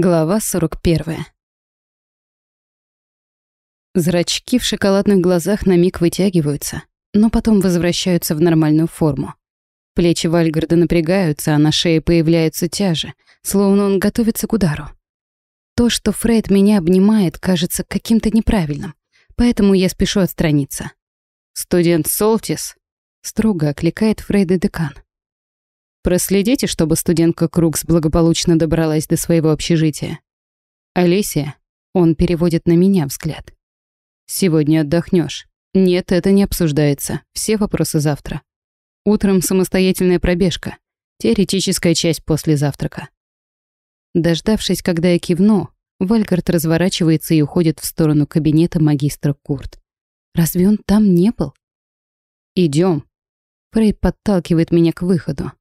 Глава 41. Зрачки в шоколадных глазах на миг вытягиваются, но потом возвращаются в нормальную форму. Плечи Вальгарда напрягаются, а на шее появляются тяжи, словно он готовится к удару. То, что Фрейд меня обнимает, кажется каким-то неправильным, поэтому я спешу отстраниться. «Студент Солтис», — строго окликает Фрейда декан. Проследите, чтобы студентка Крукс благополучно добралась до своего общежития. Алисия, он переводит на меня взгляд. Сегодня отдохнешь. Нет, это не обсуждается. Все вопросы завтра. Утром самостоятельная пробежка. Теоретическая часть после завтрака. Дождавшись, когда я кивну, Вальгард разворачивается и уходит в сторону кабинета магистра Курт. Разве он там не был? Идем. Фрейд подталкивает меня к выходу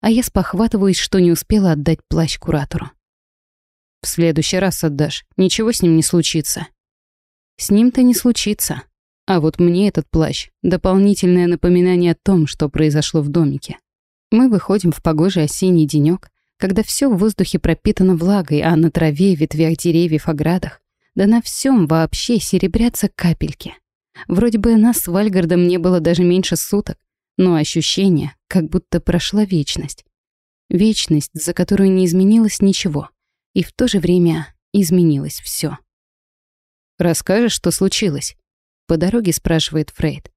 а я спохватываюсь, что не успела отдать плащ куратору. «В следующий раз отдашь, ничего с ним не случится». «С ним-то не случится. А вот мне этот плащ — дополнительное напоминание о том, что произошло в домике. Мы выходим в погожий осенний денёк, когда все в воздухе пропитано влагой, а на траве, ветвях деревьев, оградах, да на всем вообще серебрятся капельки. Вроде бы нас с Вальгардом не было даже меньше суток, но ощущение, как будто прошла вечность. Вечность, за которую не изменилось ничего, и в то же время изменилось все. «Расскажешь, что случилось?» — по дороге спрашивает Фрейд.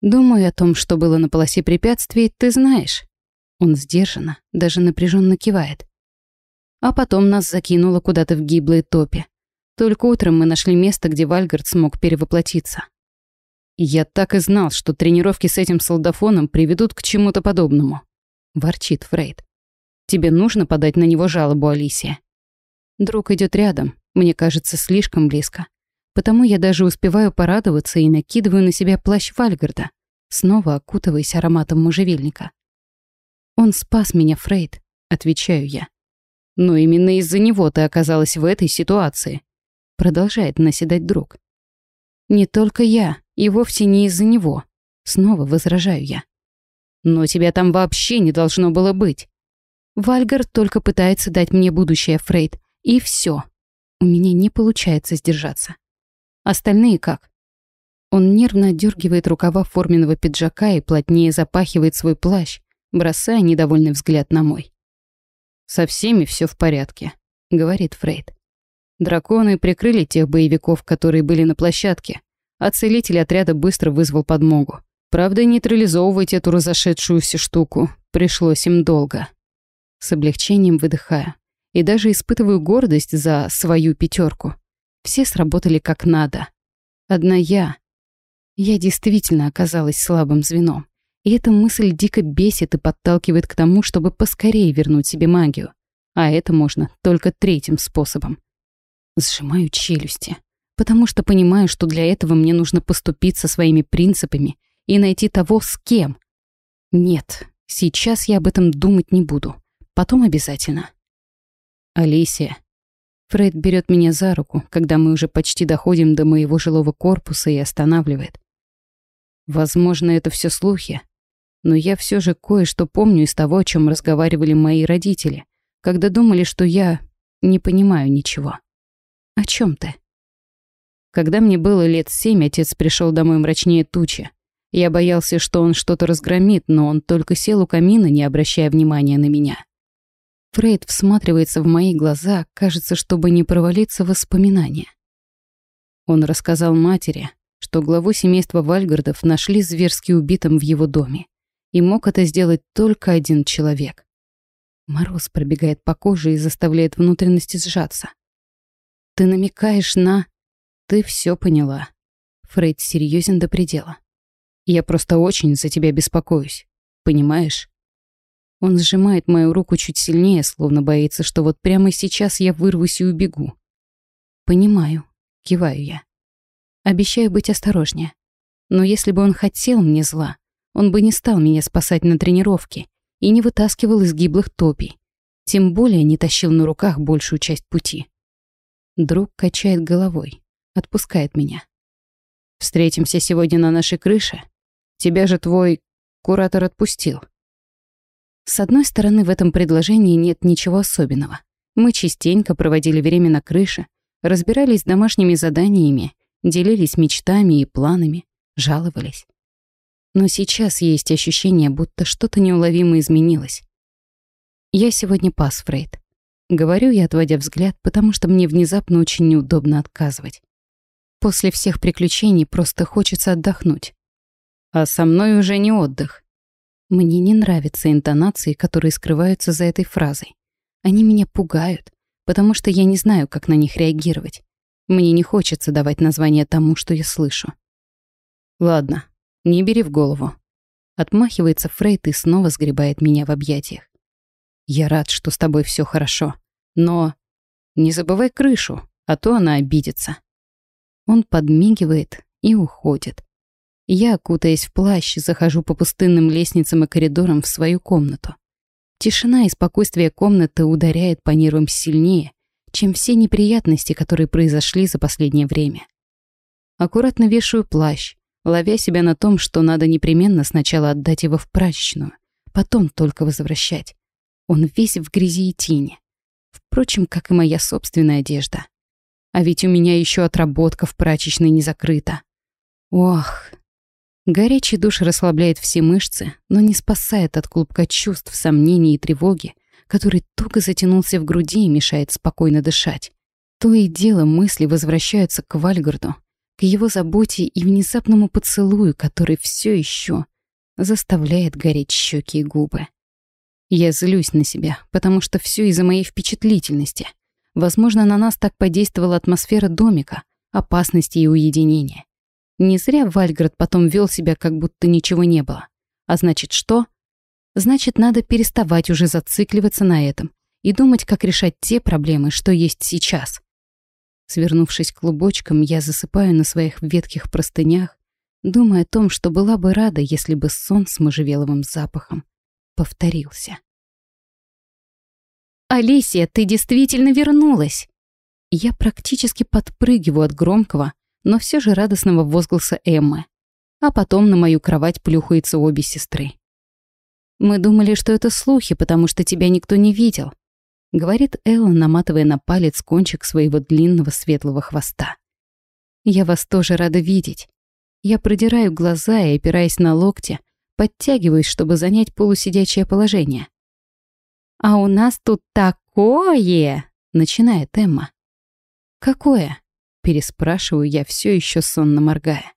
«Думаю о том, что было на полосе препятствий, ты знаешь». Он сдержанно, даже напряженно кивает. А потом нас закинуло куда-то в гиблые топи. Только утром мы нашли место, где Вальгард смог перевоплотиться. «Я так и знал, что тренировки с этим солдафоном приведут к чему-то подобному», — ворчит Фрейд. «Тебе нужно подать на него жалобу, Алисия». Друг идет рядом, мне кажется, слишком близко. Потому я даже успеваю порадоваться и накидываю на себя плащ Вальгарда, снова окутываясь ароматом можжевельника. «Он спас меня, Фрейд», — отвечаю я. «Но именно из-за него ты оказалась в этой ситуации», — продолжает наседать друг. «Не только я», и вовсе не из-за него. Снова возражаю я. Но тебя там вообще не должно было быть. Вальгар только пытается дать мне будущее, Фрейд. И все. У меня не получается сдержаться. Остальные как? Он нервно дергивает рукава форменного пиджака и плотнее запахивает свой плащ, бросая недовольный взгляд на мой. «Со всеми все в порядке», — говорит Фрейд. Драконы прикрыли тех боевиков, которые были на площадке, а целитель отряда быстро вызвал подмогу. Правда, нейтрализовывать эту разошедшуюся штуку пришлось им долго. С облегчением выдыхая. И даже испытываю гордость за свою пятерку. Все сработали как надо. Одна я. Я действительно оказалась слабым звеном. И эта мысль дико бесит и подталкивает к тому, чтобы поскорее вернуть себе магию. А это можно только третьим способом. Сжимаю челюсти потому что понимаю, что для этого мне нужно поступить со своими принципами и найти того, с кем. Нет, сейчас я об этом думать не буду. Потом обязательно. Алисия. Фред берет меня за руку, когда мы уже почти доходим до моего жилого корпуса и останавливает. Возможно, это все слухи, но я все же кое-что помню из того, о чем разговаривали мои родители, когда думали, что я не понимаю ничего. О чем ты? Когда мне было лет семь, отец пришел домой мрачнее тучи. Я боялся, что он что-то разгромит, но он только сел у камина, не обращая внимания на меня. Фрейд всматривается в мои глаза, кажется, чтобы не провалиться в воспоминания. Он рассказал матери, что главу семейства Вальгардов нашли зверски убитым в его доме. И мог это сделать только один человек. Мороз пробегает по коже и заставляет внутренности сжаться. «Ты намекаешь на...» Ты все поняла. Фрейд серьезен до предела. Я просто очень за тебя беспокоюсь. Понимаешь? Он сжимает мою руку чуть сильнее, словно боится, что вот прямо сейчас я вырвусь и убегу. Понимаю, киваю я. Обещаю быть осторожнее. Но если бы он хотел мне зла, он бы не стал меня спасать на тренировке и не вытаскивал из гиблых топий. Тем более не тащил на руках большую часть пути. Друг качает головой отпускает меня. «Встретимся сегодня на нашей крыше. Тебя же твой куратор отпустил». С одной стороны, в этом предложении нет ничего особенного. Мы частенько проводили время на крыше, разбирались с домашними заданиями, делились мечтами и планами, жаловались. Но сейчас есть ощущение, будто что-то неуловимо изменилось. Я сегодня пас, Фрейд. Говорю я, отводя взгляд, потому что мне внезапно очень неудобно отказывать. После всех приключений просто хочется отдохнуть. А со мной уже не отдых. Мне не нравятся интонации, которые скрываются за этой фразой. Они меня пугают, потому что я не знаю, как на них реагировать. Мне не хочется давать название тому, что я слышу. Ладно, не бери в голову. Отмахивается Фрейд и снова сгребает меня в объятиях. Я рад, что с тобой все хорошо. Но не забывай крышу, а то она обидится. Он подмигивает и уходит. Я, кутаясь в плащ, захожу по пустынным лестницам и коридорам в свою комнату. Тишина и спокойствие комнаты ударяет по нервам сильнее, чем все неприятности, которые произошли за последнее время. Аккуратно вешаю плащ, ловя себя на том, что надо непременно сначала отдать его в прачечную, потом только возвращать. Он весь в грязи и тени. Впрочем, как и моя собственная одежда. А ведь у меня еще отработка в прачечной не закрыта. Ох. Горячий душ расслабляет все мышцы, но не спасает от клубка чувств, сомнений и тревоги, который туго затянулся в груди и мешает спокойно дышать. То и дело мысли возвращаются к Вальгарду, к его заботе и внезапному поцелую, который все еще заставляет гореть щеки и губы. Я злюсь на себя, потому что все из-за моей впечатлительности — Возможно, на нас так подействовала атмосфера домика, опасности и уединения. Не зря Вальград потом вел себя, как будто ничего не было. А значит, что? Значит, надо переставать уже зацикливаться на этом и думать, как решать те проблемы, что есть сейчас. Свернувшись клубочком, я засыпаю на своих ветких простынях, думая о том, что была бы рада, если бы сон с можжевеловым запахом повторился. «Алисия, ты действительно вернулась!» Я практически подпрыгиваю от громкого, но все же радостного возгласа Эммы. А потом на мою кровать плюхаются обе сестры. «Мы думали, что это слухи, потому что тебя никто не видел», говорит Элла, наматывая на палец кончик своего длинного светлого хвоста. «Я вас тоже рада видеть. Я продираю глаза и, опираясь на локти, подтягиваюсь, чтобы занять полусидячее положение. «А у нас тут такое!» — начинает Эмма. «Какое?» — переспрашиваю я, все еще сонно моргая.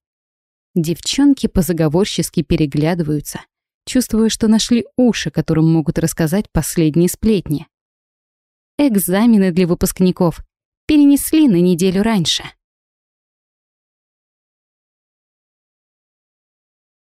Девчонки позаговорчески переглядываются, чувствуя, что нашли уши, которым могут рассказать последние сплетни. Экзамены для выпускников перенесли на неделю раньше.